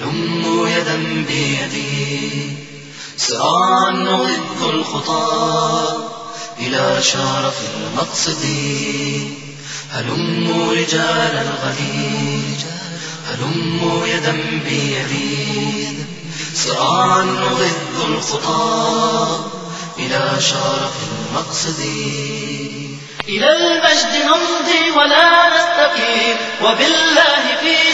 هلموا يدا بيدي. سراعا نغض الخطى إلى شرف المقصد. هلموا رجال الغد هلموا يدا بيدي. سراعا نغض الخطى إلى شرف المقصد. إلى المجد نمضي ولا نستقيم وبالله في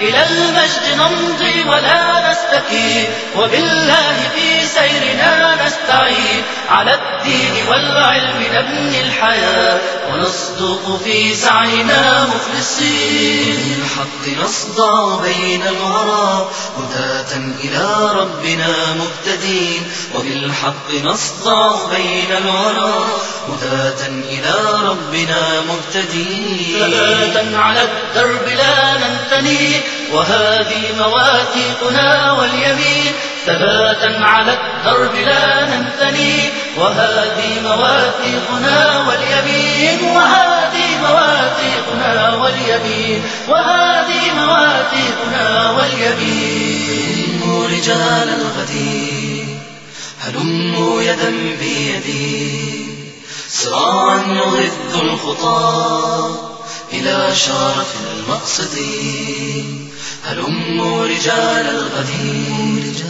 إلى المجد نمضي ولا نستقيم وبالله في سيرنا نستعين. على الدين والعلم نبني الحياة ونصدق في سعينا مخلصين. بالحق نصدع بين الورى هداة إلى ربنا مهتدين وبالحق نصدع بين الورى هداة إلى ربنا مهتدين ثباتا على الدرب لا ننثني وهذه مواثيقنا واليمين ثباتا على الدرب لا ننثني. وهذه مواثيقنا واليمين وهذه مواثيقنا واليمين وهذه مواثيقنا واليمين. رجال الغد هلموا يدا بيدي. سراعا نغض الخطى. إلى شرف المقصد. هلموا رجال الغد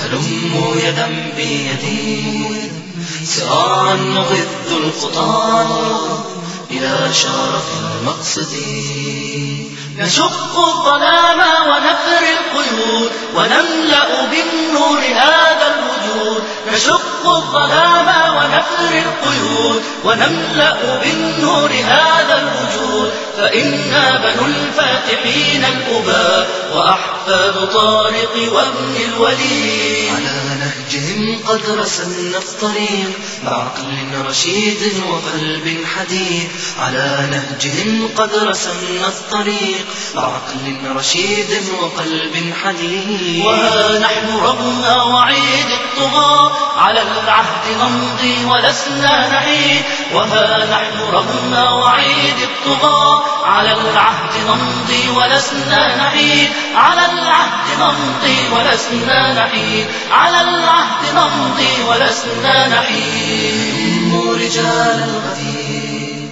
هلموا يدا بيدي. سراعا نغض الخطى إلى شرف المقصد. نشق الظلام ونفر القيود. ونملأ بالنور الوجود نشق الظلام ونفر القيود ونملأ بالنور هذا الوجود فإنا بنو الفاتحين الأباء وأحفاد طارق وابن الوليد. على نهجهم قد رسمنا الطريق بعقل رشيد وقلب حديد. على نهجهم قد رسمنا الطريق بعقل رشيد وقلب حديد. وها نحن رغم وعيد على العهد نمضي ولسنا نحيد وها نحن رغم وعيد الطغاة على العهد نمضي ولسنا نحيد على العهد نمضي ولسنا نحيد على العهد نمضي ولسنا نحيد هلموا رجال الغد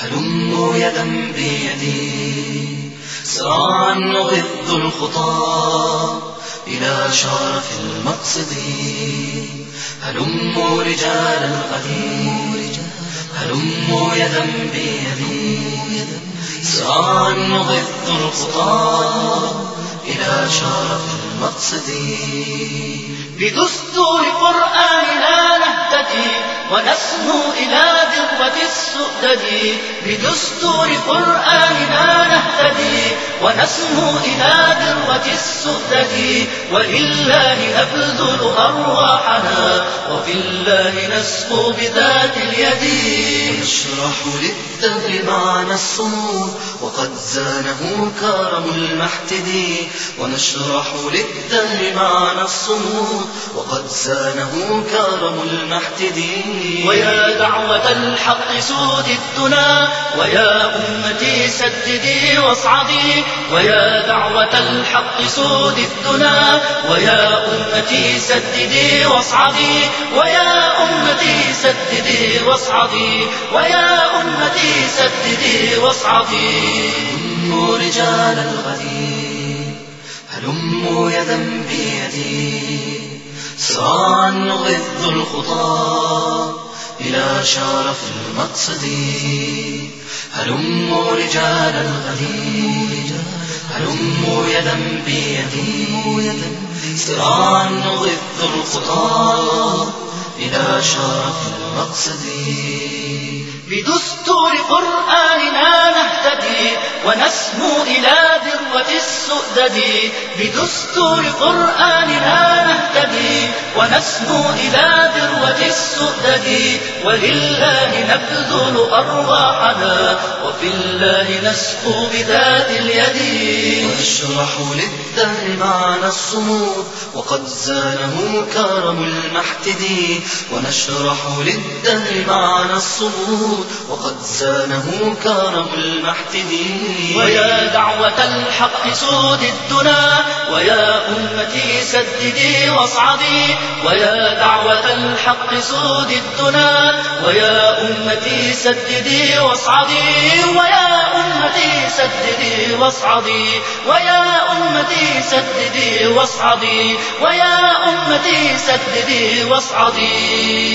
هلموا يدا بيدي. سراعا نغض الخطى إلى شرف المقصد هلموا رجال الغد هلموا يدا بيدي سراعا نغض الخطى إلى شرف المقصد بدستور قرآننا نهتدي ونسمو إلى ذروة السؤدد بدستور قرآننا نهتدي ونسمو إلى ذروة السؤدد ولله نبذل أرواحنا وفي الله نسقو بذات اليد نشرح للدهر معنى الصمود وقد زانه كرم المحتدي ونشرح للدهر معنى الصمود وقد زانه كرم المحتدي ويا دعوة الحق سود الدنا ويا أمتي سددي واصعدي. ويا دعوة الحق سود الدنا ويا أمتي سددي واصعدي. ويا أمتي سددي واصعدي. ويا أمتي سددي واصعدي. هلموا رجال الغد هلموا يدا بيدي سراعا نغض الخطى إلى شرف المقصد. هلموا رجال الغد هلموا يدا بيدي سراعا نغض الخطى إلى شرف المقصد. بدستور قرآننا نهتدي ونسمو إلى ذروة السؤدد. بدستور قرآننا نهتدي ونسمو إلى ذروة السؤدد. ولله نبذل أرواحنا وفي الله نسقو بذات اليد. ونشرح للدهر معنى الصمود وقد زانه كرم المحتدي. ونشرح للدهر معنى الصمود وقد زانه كرم المحتدي ويا دعوة الحق سود الدنا ويا أمتي سددي واصعدي. ويا دعوة الحق سود الدنا ويا أمتي سددي واصعدي. ويا أمتي واصعدي ويا أمتي سددي واصعدي ويا أمتي سددي واصعدي.